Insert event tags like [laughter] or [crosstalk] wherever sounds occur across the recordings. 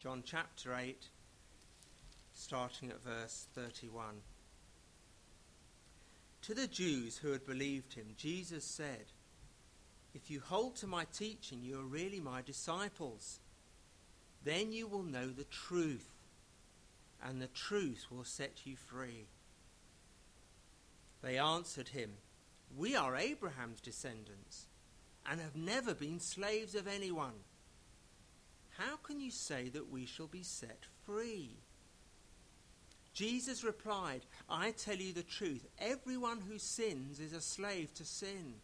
John chapter 8, starting at verse 31. To the Jews who had believed him, Jesus said, If you hold to my teaching, you are really my disciples. Then you will know the truth, and the truth will set you free. They answered him, We are Abraham's descendants, and have never been slaves of anyone. How can you say that we shall be set free? Jesus replied, I tell you the truth. Everyone who sins is a slave to sin.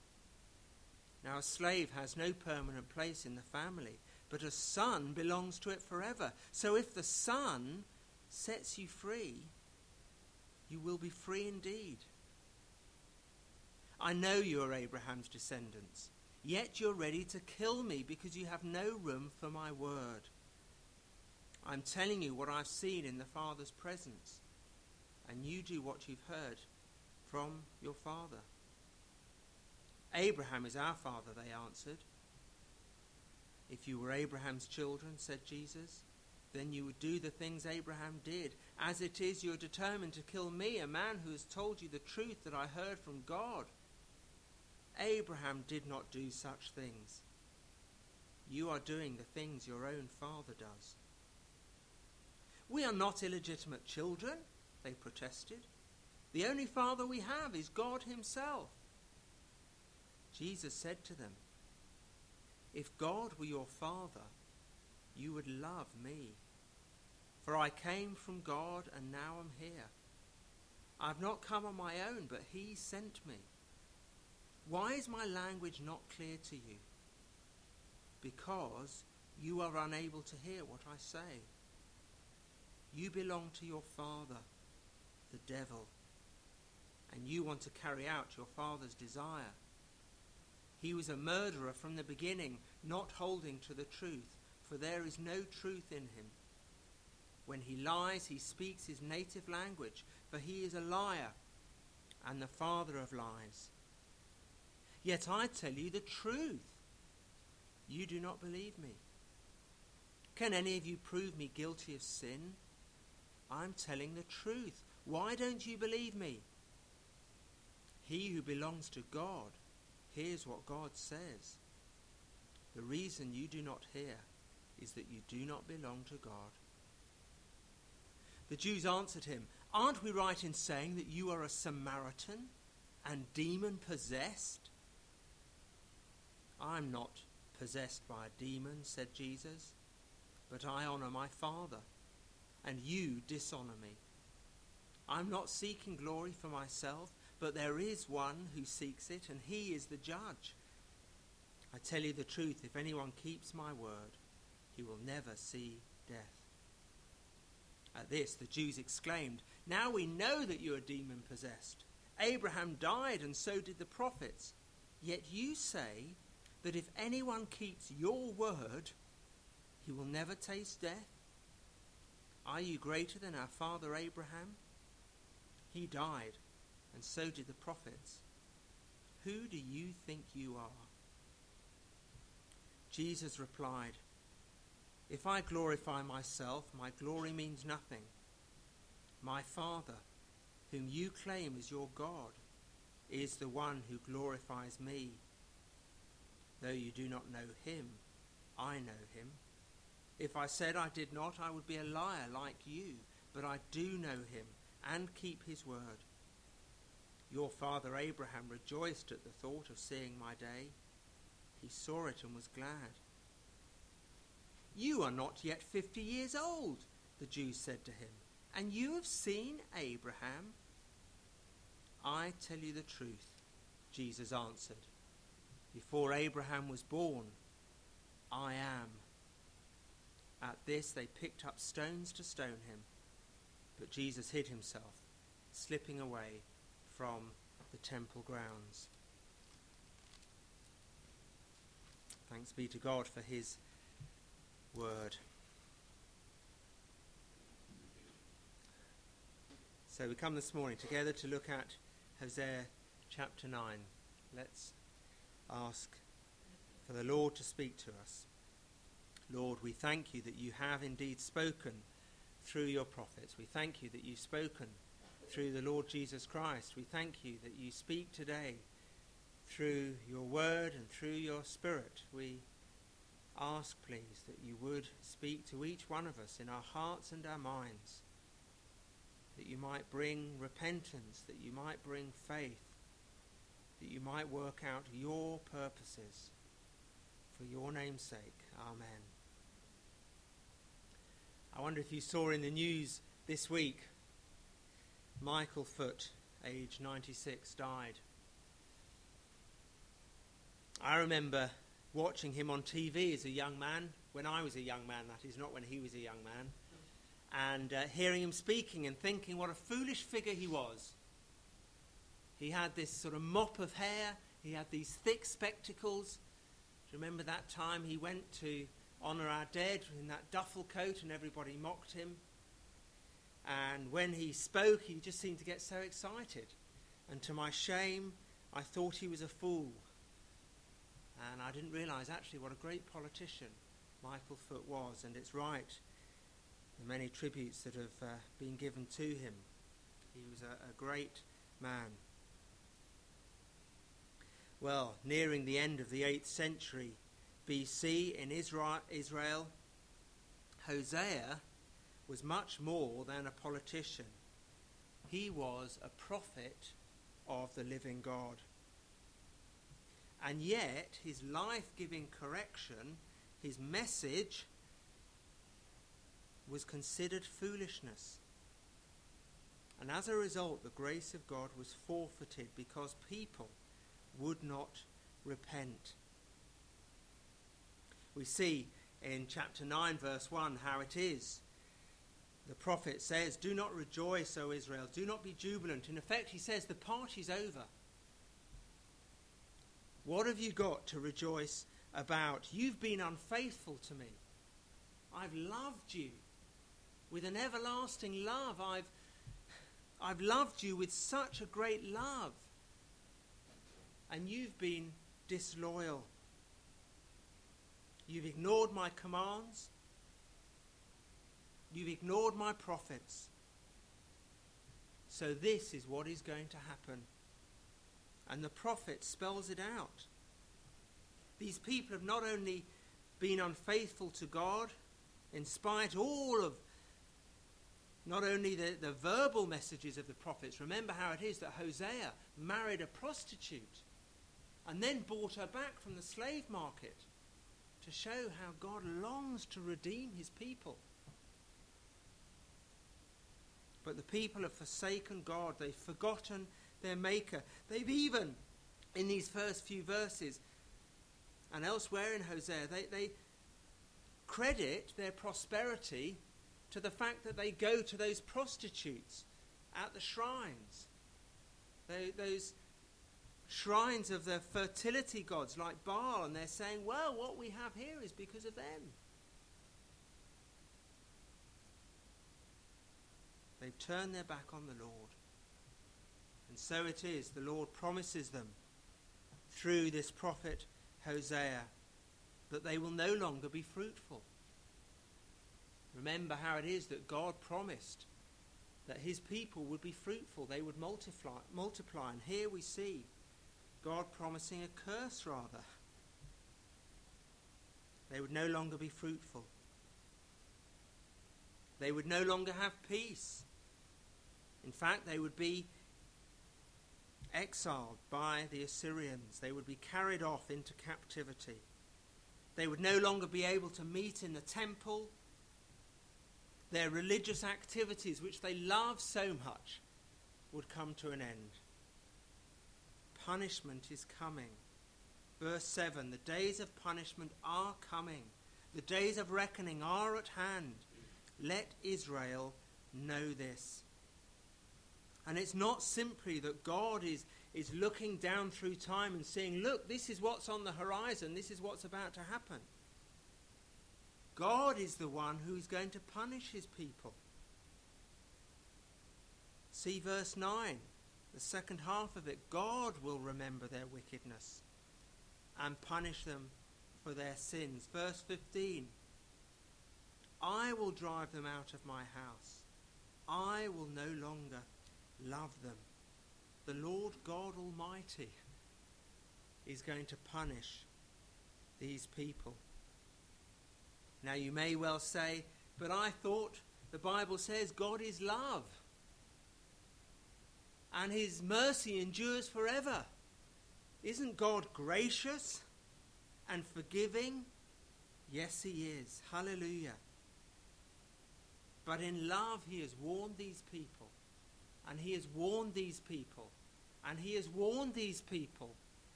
Now, a slave has no permanent place in the family, but a son belongs to it forever. So if the son sets you free, you will be free indeed. I know you are Abraham's descendants. Yet you're ready to kill me because you have no room for my word. I'm telling you what I've seen in the Father's presence, and you do what you've heard from your father. Abraham is our father, they answered. If you were Abraham's children, said Jesus, then you would do the things Abraham did. As it is, you're determined to kill me, a man who has told you the truth that I heard from God. Abraham did not do such things. You are doing the things your own father does. We are not illegitimate children, they protested. The only father we have is God Himself. Jesus said to them, If God were your father, you would love me. For I came from God and now am here. I have not come on my own, but He sent me. Why is my language not clear to you? Because you are unable to hear what I say. You belong to your father, the devil, and you want to carry out your father's desire. He was a murderer from the beginning, not holding to the truth, for there is no truth in him. When he lies, he speaks his native language, for he is a liar and the father of lies. Yet I tell you the truth. You do not believe me. Can any of you prove me guilty of sin? I'm telling the truth. Why don't you believe me? He who belongs to God hears what God says. The reason you do not hear is that you do not belong to God. The Jews answered him, Aren't we right in saying that you are a Samaritan and demon possessed? I'm not possessed by a demon, said Jesus, but I honour my Father, and you dishonour me. I'm not seeking glory for myself, but there is one who seeks it, and he is the judge. I tell you the truth, if anyone keeps my word, he will never see death. At this, the Jews exclaimed, Now we know that you are demon possessed. Abraham died, and so did the prophets. Yet you say, that if anyone keeps your word, he will never taste death? Are you greater than our father Abraham? He died, and so did the prophets. Who do you think you are? Jesus replied, If I glorify myself, my glory means nothing. My Father, whom you claim as your God, is the one who glorifies me. Though you do not know him, I know him. If I said I did not, I would be a liar like you, but I do know him and keep his word. Your father Abraham rejoiced at the thought of seeing my day. He saw it and was glad. You are not yet fifty years old, the Jews said to him, and you have seen Abraham? I tell you the truth, Jesus answered. Before Abraham was born, I am. At this, they picked up stones to stone him. But Jesus hid himself, slipping away from the temple grounds. Thanks be to God for his word. So we come this morning together to look at Hosea chapter 9. Let's ask for the Lord to speak to us. Lord, we thank you that you have indeed spoken through your prophets. We thank you that you've spoken through the Lord Jesus Christ. We thank you that you speak today through your word and through your spirit. We ask, please, that you would speak to each one of us in our hearts and our minds, that you might bring repentance, that you might bring faith, that you might work out your purposes for your name's sake. Amen. I wonder if you saw in the news this week Michael Foot, age 96, died. I remember watching him on TV as a young man, when I was a young man, that is, not when he was a young man, and uh, hearing him speaking and thinking what a foolish figure he was. He had this sort of mop of hair, he had these thick spectacles. Do you remember that time he went to honour our dead in that duffel coat and everybody mocked him? And when he spoke, he just seemed to get so excited. And to my shame, I thought he was a fool. And I didn't realise actually what a great politician Michael Foot was. And it's right, the many tributes that have uh, been given to him. He was a, a great man. Well, nearing the end of the 8th century BC in Israel, Hosea was much more than a politician. He was a prophet of the living God. And yet, his life giving correction, his message, was considered foolishness. And as a result, the grace of God was forfeited because people would not repent. We see in chapter 9, verse 1, how it is. The prophet says, Do not rejoice, O Israel. Do not be jubilant. In effect, he says, The party's over. What have you got to rejoice about? You've been unfaithful to me. I've loved you with an everlasting love. I've, I've loved you with such a great love. And you've been disloyal. You've ignored my commands. You've ignored my prophets. So this is what is going to happen. And the prophet spells it out. These people have not only been unfaithful to God, in spite all of not only the, the verbal messages of the prophets. Remember how it is that Hosea married a prostitute and then bought her back from the slave market to show how God longs to redeem his people. But the people have forsaken God, they've forgotten their Maker. They've even, in these first few verses and elsewhere in Hosea, they, they credit their prosperity to the fact that they go to those prostitutes at the shrines. They, those shrines of the fertility gods like Baal, and they're saying, well, what we have here is because of them. They've turned their back on the Lord. And so it is, the Lord promises them through this prophet Hosea that they will no longer be fruitful. Remember how it is that God promised that his people would be fruitful, they would multiply, multiply. And here we see God promising a curse, rather. They would no longer be fruitful. They would no longer have peace. In fact, they would be exiled by the Assyrians. They would be carried off into captivity. They would no longer be able to meet in the temple. Their religious activities, which they loved so much, would come to an end punishment is coming. Verse 7 The days of punishment are coming, the days of reckoning are at hand. Let Israel know this. And it's not simply that God is, is looking down through time and saying, Look, this is what's on the horizon, this is what's about to happen. God is the one who is going to punish his people. See verse 9 the second half of it, God will remember their wickedness and punish them for their sins. Verse 15, I will drive them out of my house. I will no longer love them. The Lord God Almighty is going to punish these people. Now, you may well say, but I thought the Bible says God is love and his mercy endures forever. Isn't God gracious and forgiving? Yes, he is. Hallelujah. But in love, he has warned these people, and he has warned these people, and he has warned these people,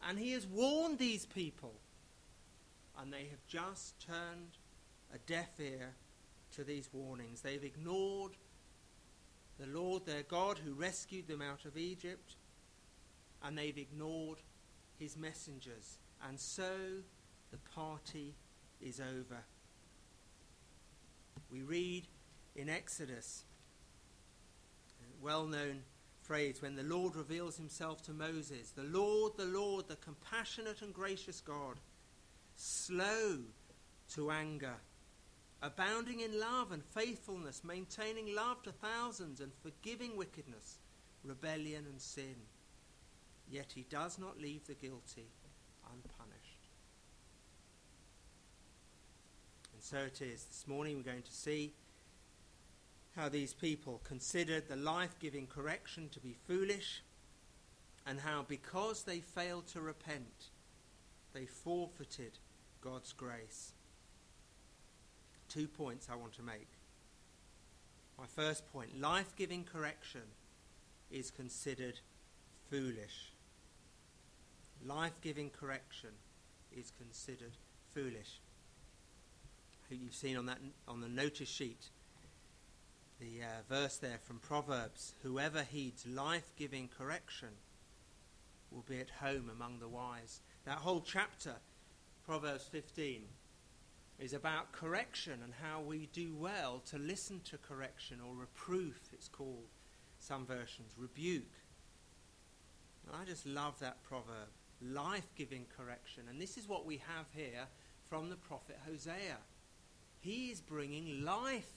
and he has warned these people, and they have just turned a deaf ear to these warnings. They've ignored the Lord their God who rescued them out of Egypt, and they've ignored his messengers. And so the party is over. We read in Exodus, a well known phrase, when the Lord reveals himself to Moses The Lord, the Lord, the compassionate and gracious God, slow to anger abounding in love and faithfulness, maintaining love to thousands, and forgiving wickedness, rebellion, and sin. Yet he does not leave the guilty unpunished. And so it is. This morning we're going to see how these people considered the life giving correction to be foolish, and how because they failed to repent, they forfeited God's grace two points I want to make. My first point life giving correction is considered foolish. Life giving correction is considered foolish. You've seen on, that, on the notice sheet the uh, verse there from Proverbs Whoever heeds life giving correction will be at home among the wise. That whole chapter, Proverbs 15, is about correction and how we do well to listen to correction or reproof, it's called, some versions, rebuke. And I just love that proverb life giving correction. And this is what we have here from the prophet Hosea. He is bringing life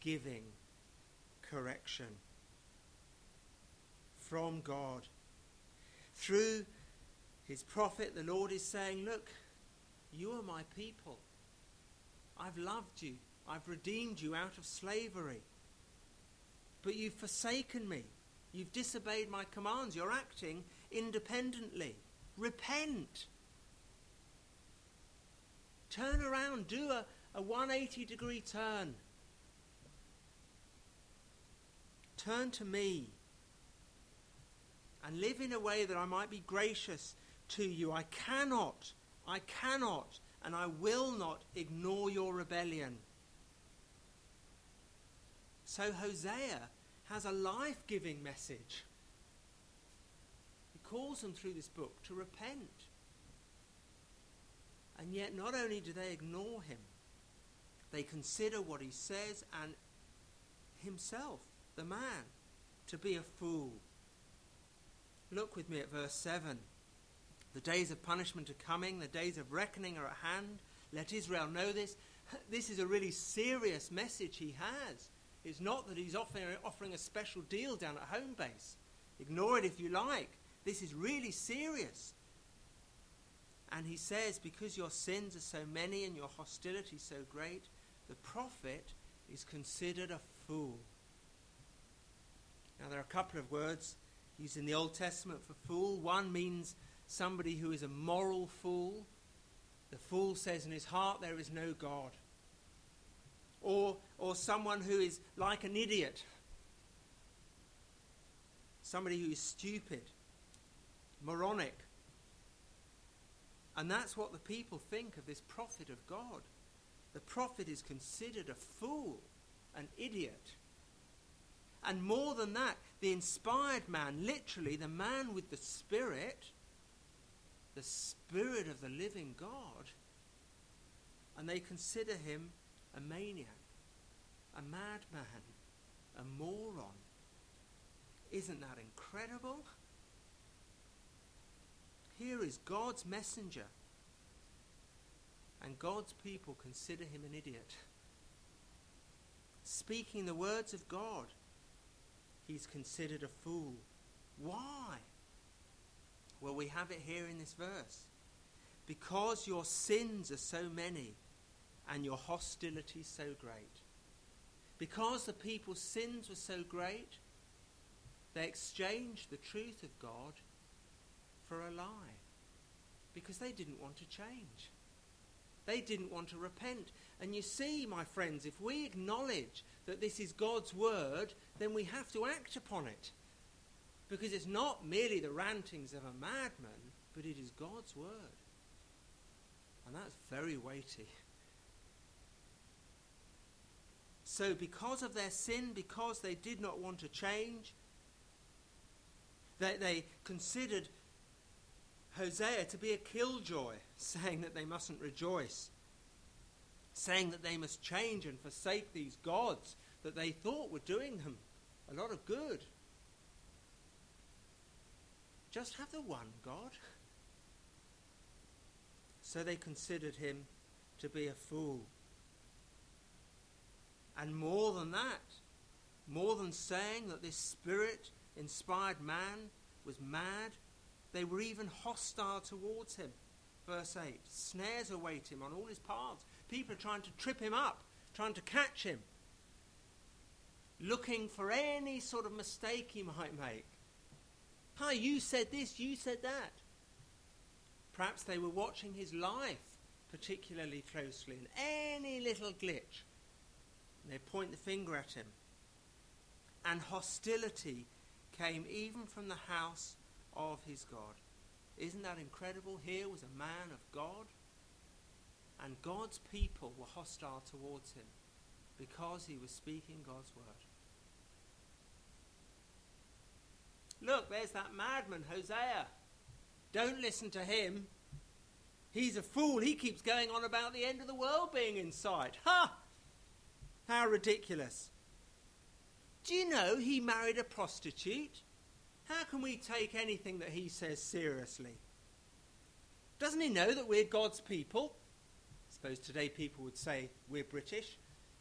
giving correction from God. Through his prophet, the Lord is saying, Look, you are my people. I've loved you. I've redeemed you out of slavery. But you've forsaken me. You've disobeyed my commands. You're acting independently. Repent. Turn around. Do a, a 180 degree turn. Turn to me and live in a way that I might be gracious to you. I cannot, I cannot and I will not ignore your rebellion. So Hosea has a life giving message. He calls them through this book to repent. And yet, not only do they ignore him, they consider what he says and himself, the man, to be a fool. Look with me at verse 7. The days of punishment are coming, the days of reckoning are at hand. Let Israel know this. [laughs] This is a really serious message he has. It's not that he's offering, offering a special deal down at home base. Ignore it if you like. This is really serious. And he says, Because your sins are so many and your hostility so great, the prophet is considered a fool. Now, there are a couple of words used in the Old Testament for fool. One means somebody who is a moral fool. The fool says in his heart, There is no God. Or, or someone who is like an idiot. Somebody who is stupid, moronic. And that's what the people think of this prophet of God. The prophet is considered a fool, an idiot. And more than that, the inspired man, literally the man with the Spirit, the Spirit of the living God, and they consider him a maniac, a madman, a moron. Isn't that incredible? Here is God's messenger, and God's people consider him an idiot. speaking the words of God, he's considered a fool. Why? Well, we have it here in this verse. Because your sins are so many and your hostility so great. Because the people's sins were so great, they exchanged the truth of God for a lie. Because they didn't want to change. They didn't want to repent. And you see, my friends, if we acknowledge that this is God's word, then we have to act upon it. Because it's not merely the rantings of a madman, but it is God's word. And that's very weighty. So, because of their sin, because they did not want to change, they, they considered Hosea to be a killjoy, [laughs] saying that they mustn't rejoice, saying that they must change and forsake these gods that they thought were doing them a lot of good. Just have the one God. So they considered him to be a fool. And more than that, more than saying that this spirit inspired man was mad, they were even hostile towards him. Verse 8 Snares await him on all his paths. People are trying to trip him up, trying to catch him, looking for any sort of mistake he might make. Hi, you said this, you said that. Perhaps they were watching his life particularly closely, and any little glitch, they point the finger at him. And hostility came even from the house of his God. Isn't that incredible? Here was a man of God, and God's people were hostile towards him because he was speaking God's word. Look, there's that madman, Hosea. Don't listen to him. He's a fool. He keeps going on about the end of the world being in sight. Ha! How ridiculous. Do you know he married a prostitute? How can we take anything that he says seriously? Doesn't he know that we're God's people? I suppose today people would say we're British.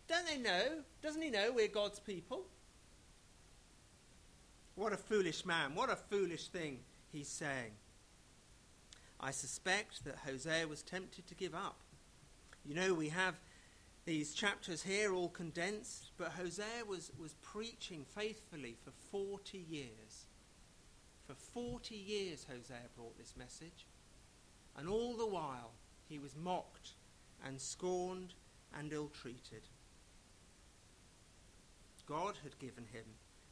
Don't they know? Doesn't he know we're God's people? What a foolish man. What a foolish thing he's saying. I suspect that Hosea was tempted to give up. You know, we have these chapters here all condensed, but Hosea was, was preaching faithfully for 40 years. For 40 years, Hosea brought this message. And all the while, he was mocked and scorned and ill treated. God had given him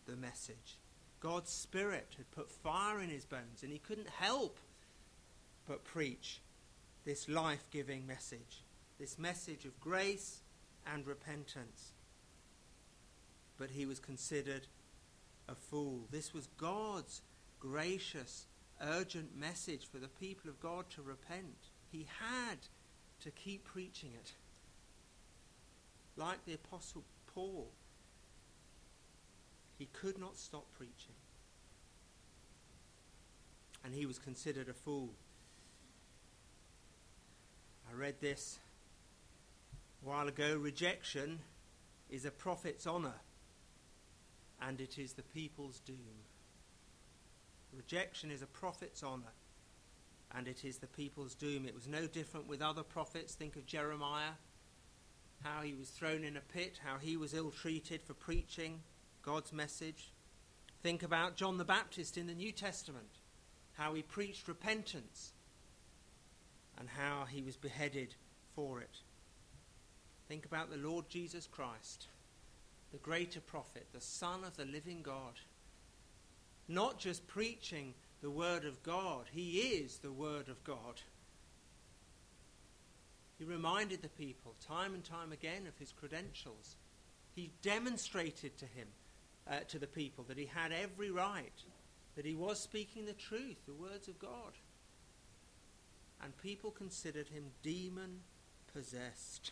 the message. God's Spirit had put fire in his bones, and he couldn't help but preach this life giving message, this message of grace and repentance. But he was considered a fool. This was God's gracious, urgent message for the people of God to repent. He had to keep preaching it. Like the Apostle Paul, he could not stop preaching. And he was considered a fool. I read this a while ago. Rejection is a prophet's honour, and it is the people's doom. Rejection is a prophet's honour, and it is the people's doom. It was no different with other prophets. Think of Jeremiah, how he was thrown in a pit, how he was ill treated for preaching God's message. Think about John the Baptist in the New Testament, how he preached repentance and how he was beheaded for it. Think about the Lord Jesus Christ, the greater prophet, the Son of the living God. Not just preaching the Word of God, he is the Word of God. He reminded the people time and time again of his credentials. He demonstrated to him uh, to the people that he had every right, that he was speaking the truth, the words of God. And people considered him demon possessed.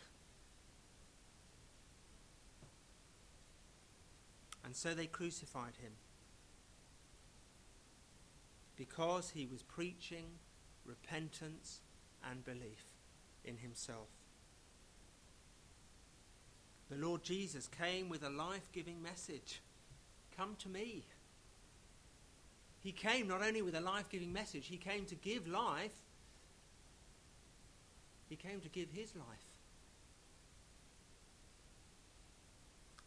And so they crucified him because he was preaching repentance and belief in himself. The Lord Jesus came with a life giving message Come to me. He came not only with a life giving message, he came to give life, he came to give his life.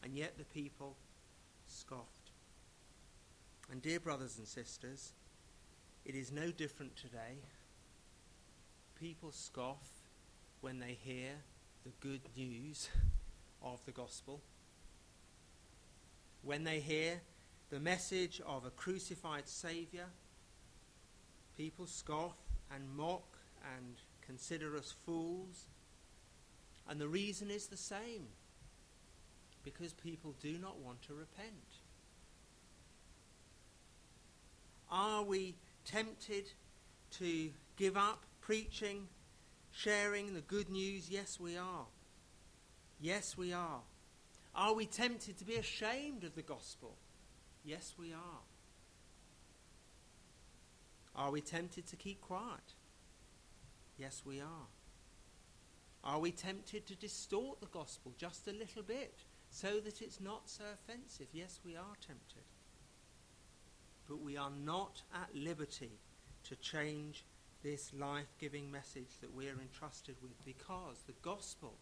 And yet the people scoffed. And, dear brothers and sisters, it is no different today. People scoff when they hear the good news of the gospel. When they hear the message of a crucified Saviour, people scoff and mock and consider us fools. And the reason is the same because people do not want to repent. Are we tempted to give up preaching, sharing the good news? Yes, we are. Yes, we are. Are we tempted to be ashamed of the gospel? Yes, we are. Are we tempted to keep quiet? Yes, we are. Are we tempted to distort the gospel just a little bit so that it's not so offensive? Yes, we are tempted. But we are not at liberty to change this life giving message that we are entrusted with because the gospel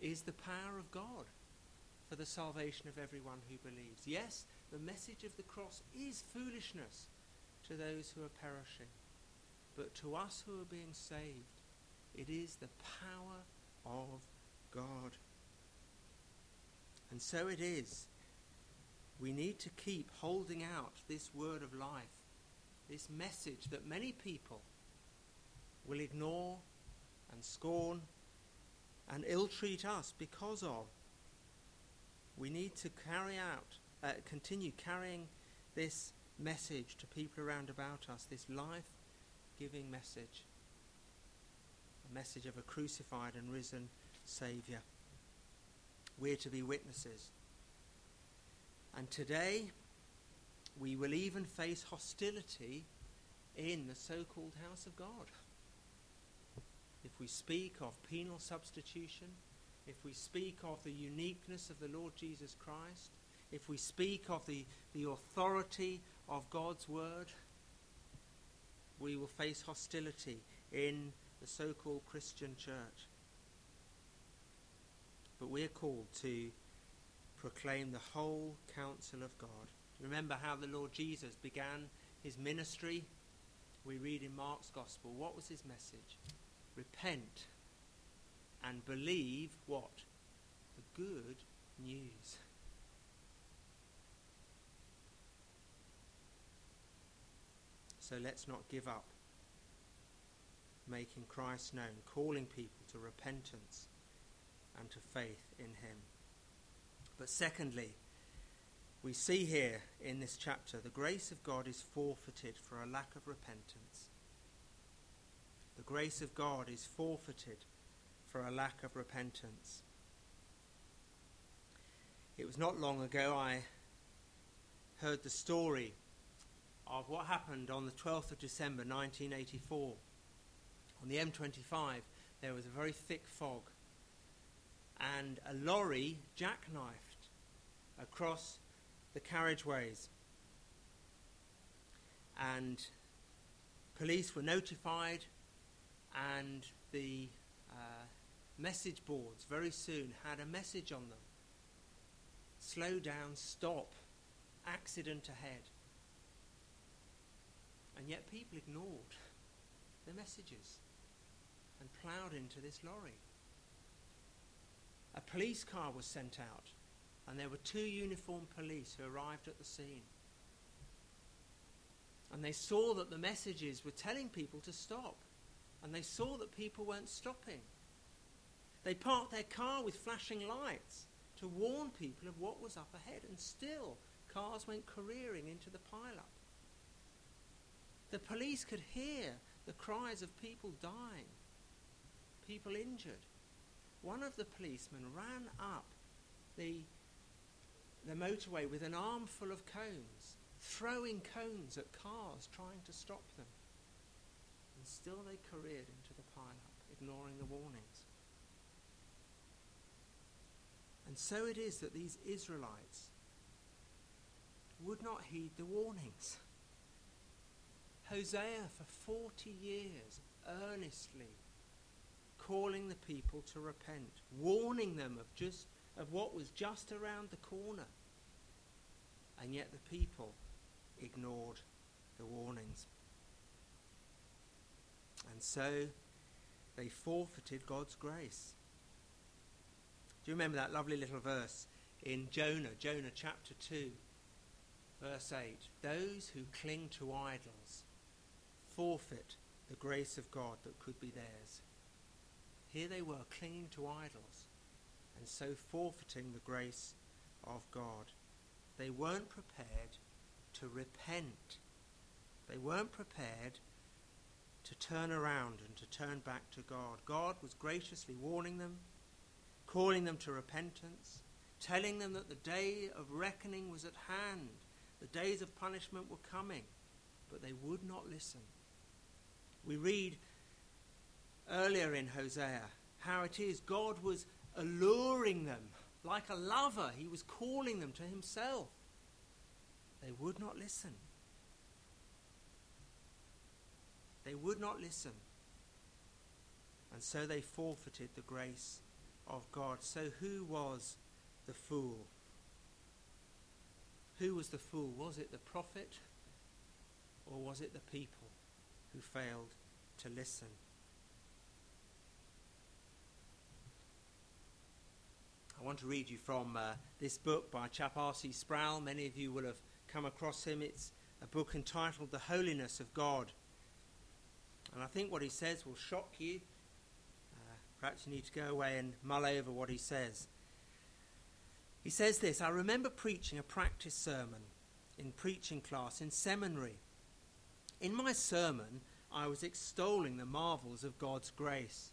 is the power of God for the salvation of everyone who believes. Yes, the message of the cross is foolishness to those who are perishing, but to us who are being saved, it is the power of God. And so it is. We need to keep holding out this word of life, this message that many people will ignore and scorn and ill treat us because of. We need to carry out, uh, continue carrying this message to people around about us, this life giving message, a message of a crucified and risen Saviour. We're to be witnesses. And today, we will even face hostility in the so called house of God if we speak of penal substitution, if we speak of the uniqueness of the Lord Jesus Christ, if we speak of the, the authority of God's word, we will face hostility in the so called Christian church. But we're called to proclaim the whole counsel of God. Remember how the Lord Jesus began his ministry? We read in Mark's Gospel. What was his message? repent and believe what? The good news. So let's not give up making Christ known, calling people to repentance and to faith in Him. But secondly, we see here in this chapter the grace of God is forfeited for a lack of repentance the grace of God is forfeited for a lack of repentance. It was not long ago I heard the story of what happened on the 12th of December 1984. On the M25, there was a very thick fog, and a lorry jackknifed across the carriageways. And police were notified, and the uh, message boards very soon had a message on them slow down, stop, accident ahead. And yet people ignored the messages and ploughed into this lorry. A police car was sent out, and there were two uniformed police who arrived at the scene. And they saw that the messages were telling people to stop and they saw that people weren't stopping. They parked their car with flashing lights to warn people of what was up ahead, and still cars went careering into the pileup. The police could hear the cries of people dying, people injured. One of the policemen ran up the, the motorway with an armful of cones, throwing cones at cars trying to stop them And still they careered into the pile-up, ignoring the warnings. And so it is that these Israelites would not heed the warnings. Hosea, for 40 years, earnestly calling the people to repent, warning them of just of what was just around the corner. And yet the people ignored the warnings. And so they forfeited God's grace. Do you remember that lovely little verse in Jonah, Jonah chapter 2, verse 8? Those who cling to idols forfeit the grace of God that could be theirs. Here they were clinging to idols and so forfeiting the grace of God. They weren't prepared to repent. They weren't prepared to turn around and to turn back to God. God was graciously warning them, calling them to repentance, telling them that the day of reckoning was at hand, the days of punishment were coming, but they would not listen. We read earlier in Hosea how it is God was alluring them like a lover, He was calling them to Himself. They would not listen. They would not listen. And so they forfeited the grace of God. So who was the fool? Who was the fool? Was it the prophet or was it the people who failed to listen? I want to read you from uh, this book by chap R.C. Sproul. Many of you will have come across him. It's a book entitled The Holiness of God. And I think what he says will shock you. Perhaps you need to go away and mull over what he says. He says this I remember preaching a practice sermon in preaching class in seminary. In my sermon, I was extolling the marvels of God's grace.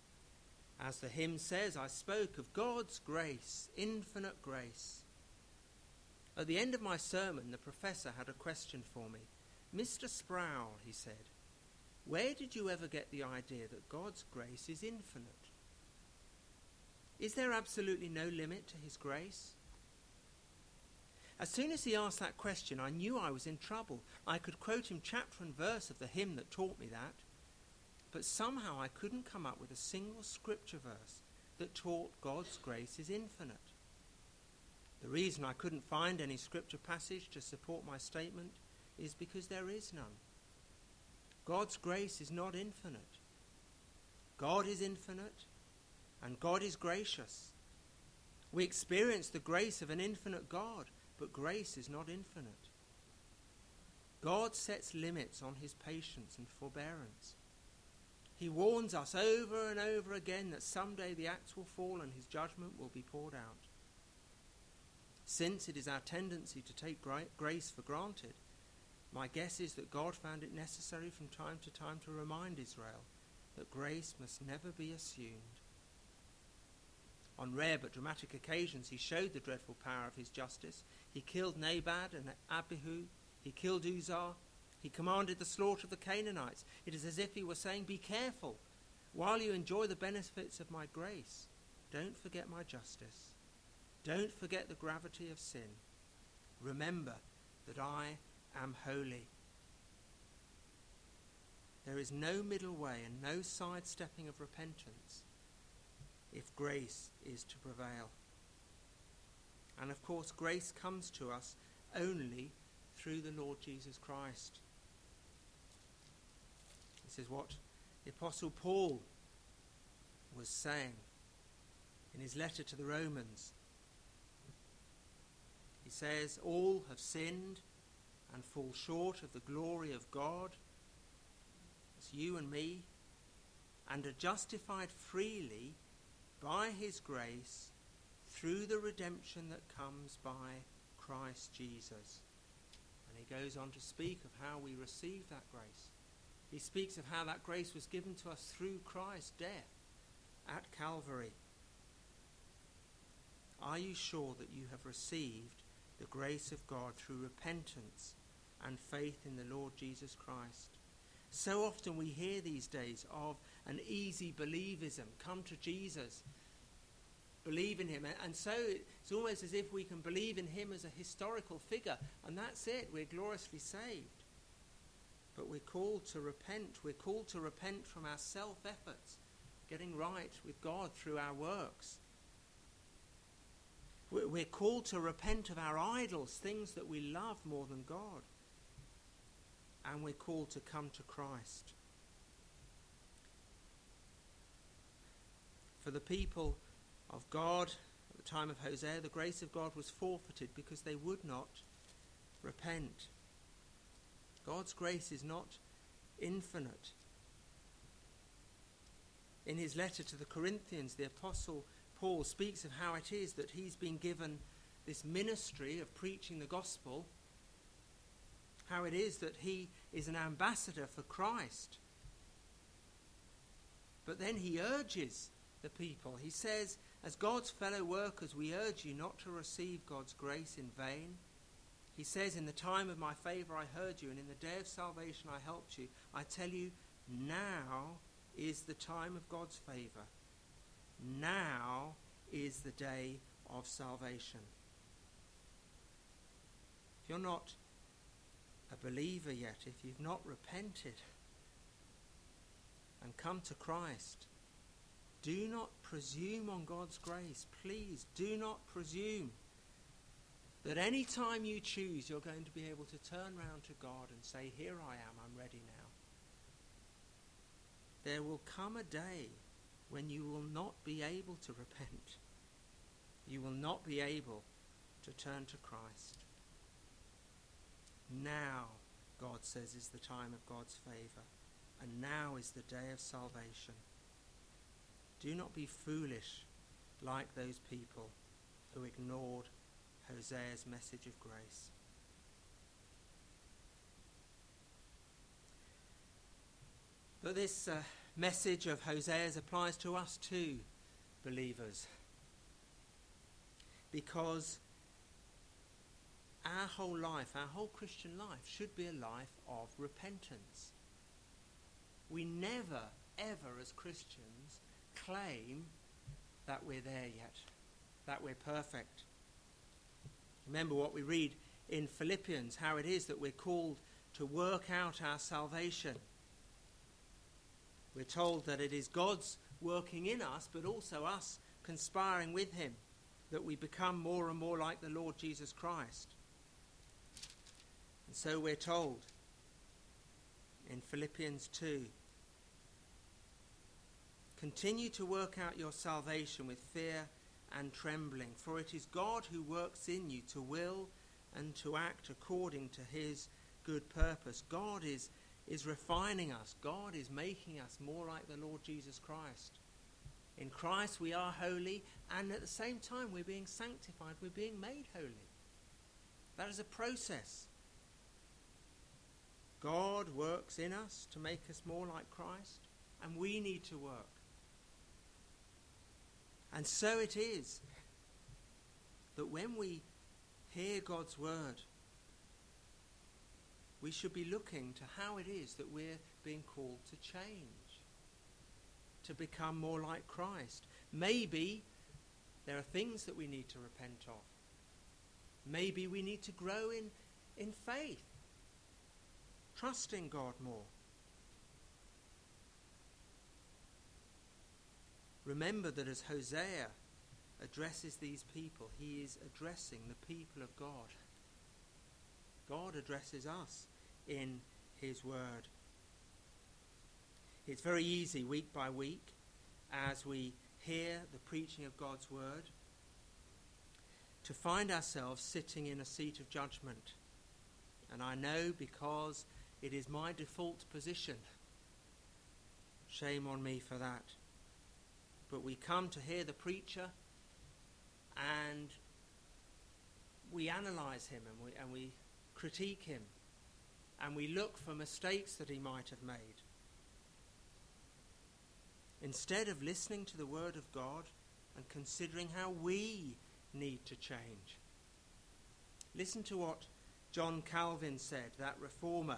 As the hymn says, I spoke of God's grace, infinite grace. At the end of my sermon, the professor had a question for me. Mr. Sproul, he said, where did you ever get the idea that God's grace is infinite? Is there absolutely no limit to his grace? As soon as he asked that question, I knew I was in trouble. I could quote him chapter and verse of the hymn that taught me that, but somehow I couldn't come up with a single scripture verse that taught God's grace is infinite. The reason I couldn't find any scripture passage to support my statement is because there is none. God's grace is not infinite. God is infinite, and God is gracious. We experience the grace of an infinite God, but grace is not infinite. God sets limits on his patience and forbearance. He warns us over and over again that someday the axe will fall and his judgment will be poured out. Since it is our tendency to take grace for granted, my guess is that God found it necessary from time to time to remind Israel that grace must never be assumed. On rare but dramatic occasions, he showed the dreadful power of his justice. He killed Nadab and Abihu. He killed Uzzah. He commanded the slaughter of the Canaanites. It is as if he were saying, Be careful. While you enjoy the benefits of my grace, don't forget my justice. Don't forget the gravity of sin. Remember that I am holy. There is no middle way and no sidestepping of repentance if grace is to prevail. And of course, grace comes to us only through the Lord Jesus Christ. This is what the Apostle Paul was saying in his letter to the Romans. He says, All have sinned and fall short of the glory of God. It's you and me, and are justified freely by his grace through the redemption that comes by Christ Jesus. And he goes on to speak of how we receive that grace. He speaks of how that grace was given to us through Christ's death at Calvary. Are you sure that you have received the grace of God through repentance and faith in the Lord Jesus Christ? So often we hear these days of an easy believism. Come to Jesus. believe in him. And so it's almost as if we can believe in him as a historical figure, and that's it. We're gloriously saved. But we're called to repent. We're called to repent from our self efforts, getting right with God through our works. We're called to repent of our idols, things that we love more than God. And we're called to come to Christ. For the people of God at the time of Hosea, the grace of God was forfeited because they would not repent. God's grace is not infinite. In his letter to the Corinthians, the Apostle Paul speaks of how it is that he's been given this ministry of preaching the gospel, how it is that he is an ambassador for Christ. But then he urges the people. He says, As God's fellow workers, we urge you not to receive God's grace in vain. He says, In the time of my favor I heard you, and in the day of salvation I helped you. I tell you, now is the time of God's favor. Now is the day of salvation. If you're not a believer yet, if you've not repented and come to Christ, do not presume on God's grace. Please do not presume that any time you choose, you're going to be able to turn round to God and say, Here I am, I'm ready now. There will come a day when you will not be able to repent. You will not be able to turn to Christ. Now, God says, is the time of God's favour, and now is the day of salvation. Do not be foolish like those people who ignored Hosea's message of grace. But this uh, message of Hosea's applies to us too, believers. Because our whole life, our whole Christian life, should be a life of repentance. We never, ever, as Christians, claim that we're there yet, that we're perfect. Remember what we read in Philippians how it is that we're called to work out our salvation. We're told that it is God's working in us, but also us conspiring with Him, that we become more and more like the Lord Jesus Christ. And so we're told in Philippians 2 Continue to work out your salvation with fear and trembling, for it is God who works in you to will and to act according to his good purpose. God is, is refining us, God is making us more like the Lord Jesus Christ. In Christ we are holy, and at the same time we're being sanctified, we're being made holy. That is a process. God works in us to make us more like Christ, and we need to work. And so it is that when we hear God's word, we should be looking to how it is that we're being called to change, to become more like Christ. Maybe there are things that we need to repent of. Maybe we need to grow in, in faith, trusting God more. Remember that as Hosea addresses these people, he is addressing the people of God. God addresses us in his word. It's very easy week by week as we hear the preaching of God's word to find ourselves sitting in a seat of judgment. And I know because it is my default position. Shame on me for that but we come to hear the preacher and we analyze him and we, and we critique him and we look for mistakes that he might have made. Instead of listening to the Word of God and considering how we need to change. Listen to what John Calvin said, that reformer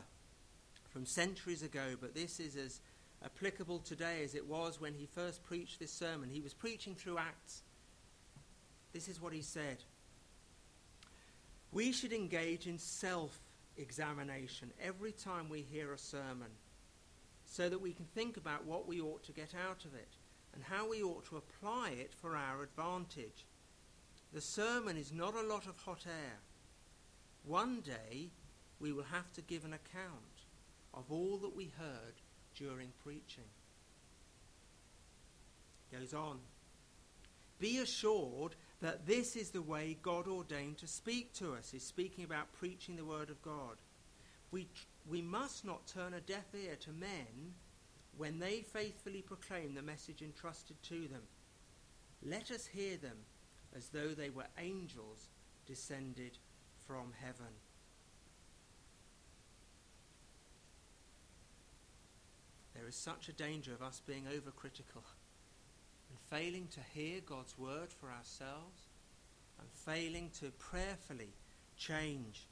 from centuries ago, but this is as applicable today as it was when he first preached this sermon. He was preaching through Acts. This is what he said. We should engage in self examination every time we hear a sermon so that we can think about what we ought to get out of it and how we ought to apply it for our advantage. The sermon is not a lot of hot air. One day we will have to give an account of all that we heard during preaching. Goes on. Be assured that this is the way God ordained to speak to us. He's speaking about preaching the Word of God. We, we must not turn a deaf ear to men when they faithfully proclaim the message entrusted to them. Let us hear them as though they were angels descended from heaven. There is such a danger of us being overcritical and failing to hear God's word for ourselves and failing to prayerfully change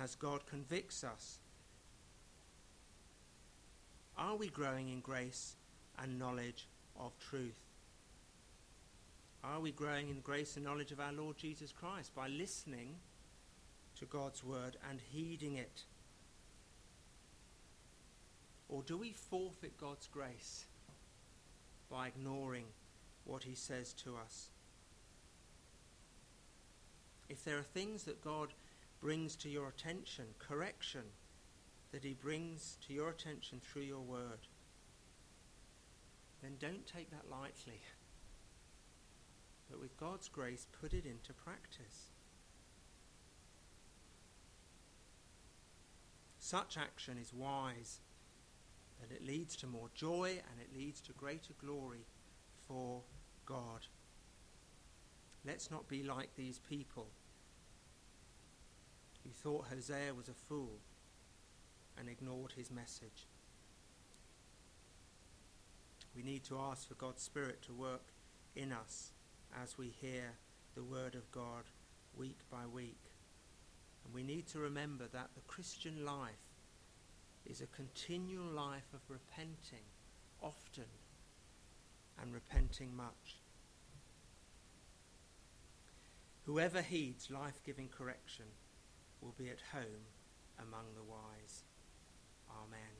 as God convicts us. Are we growing in grace and knowledge of truth? Are we growing in grace and knowledge of our Lord Jesus Christ by listening to God's word and heeding it? Or do we forfeit God's grace by ignoring what he says to us? If there are things that God brings to your attention, correction that he brings to your attention through your word, then don't take that lightly. But with God's grace, put it into practice. Such action is wise that it leads to more joy and it leads to greater glory for God. Let's not be like these people who thought Hosea was a fool and ignored his message. We need to ask for God's Spirit to work in us as we hear the Word of God week by week. And we need to remember that the Christian life is a continual life of repenting often and repenting much. Whoever heeds life giving correction will be at home among the wise. Amen.